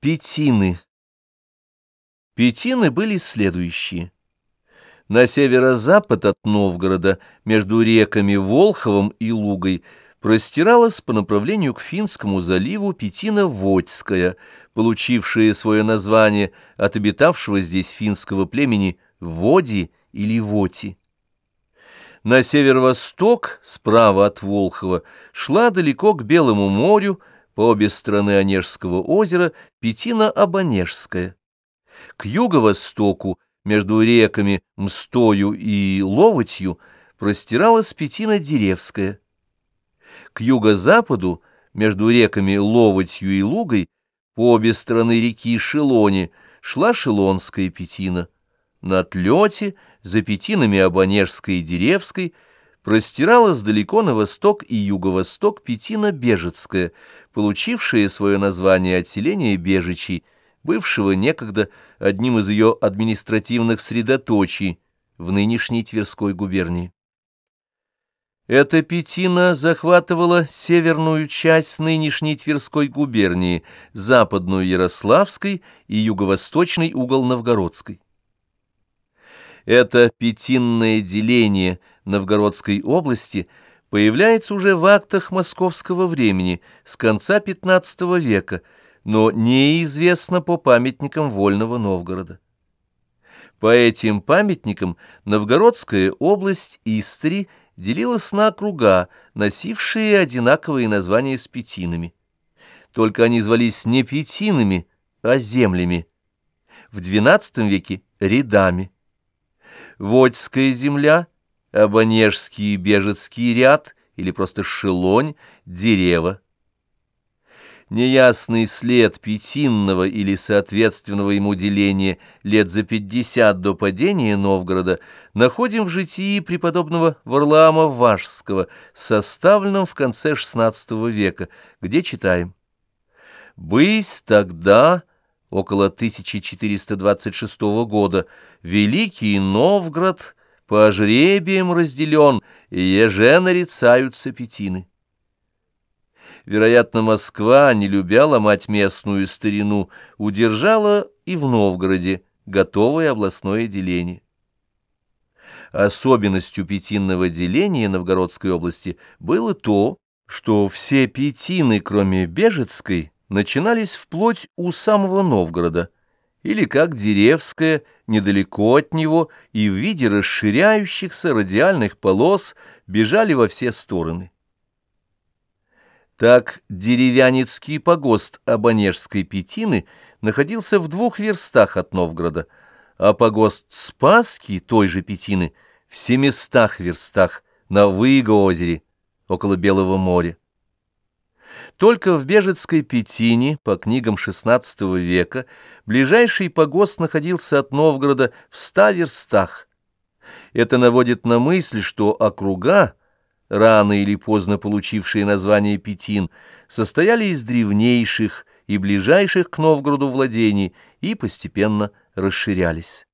Петины. Петины были следующие. На северо-запад от Новгорода, между реками Волховом и Лугой, простиралась по направлению к Финскому заливу Петина-Водьская, получившая свое название от обитавшего здесь финского племени Води или Воти. На северо-восток, справа от Волхова, шла далеко к Белому морю, по обе стороны Онежского озера Петина-Обонежская. К юго-востоку, между реками Мстою и Ловотью, простиралась Петина-Деревская. К юго-западу, между реками Ловотью и Лугой, по обе стороны реки Шелони, шла Шелонская Петина. На отлете, за Петинами Обонежской и Деревской, простиралась далеко на восток и юго-восток Петина-Бежецкая, получившая свое название от селения Бежичей, бывшего некогда одним из ее административных средоточий в нынешней Тверской губернии. Эта Петина захватывала северную часть нынешней Тверской губернии, западную Ярославской и юго-восточный угол Новгородской. Это пятинное деление Новгородской области появляется уже в актах московского времени с конца XV века, но неизвестно по памятникам Вольного Новгорода. По этим памятникам Новгородская область Истри делилась на округа, носившие одинаковые названия с пятинами. Только они звались не пятинами, а землями. В XII веке — рядами. Водьская земля, Абонежский и Бежецкий ряд или просто Шелонь, Дерево. Неясный след пятинного или соответственного ему деления лет за пятьдесят до падения Новгорода находим в житии преподобного Варлаама Вашского, составленном в конце XVI века, где читаем «Бысь тогда...» около 1426 года, Великий Новгород по жребиям разделен, и еже нарицаются пятины. Вероятно, Москва, не любя ломать местную старину, удержала и в Новгороде готовое областное деление. Особенностью пятинного деления Новгородской области было то, что все пятины, кроме Бежецкой, начинались вплоть у самого Новгорода, или как Деревская, недалеко от него, и в виде расширяющихся радиальных полос бежали во все стороны. Так деревянецкий погост Абонежской Петины находился в двух верстах от Новгорода, а погост Спасский той же Петины в семистах верстах на Выго-озере около Белого моря. Только в Бежецкой Петине, по книгам XVI века, ближайший погост находился от Новгорода в ста верстах. Это наводит на мысль, что округа, рано или поздно получившие название Петин, состояли из древнейших и ближайших к Новгороду владений и постепенно расширялись.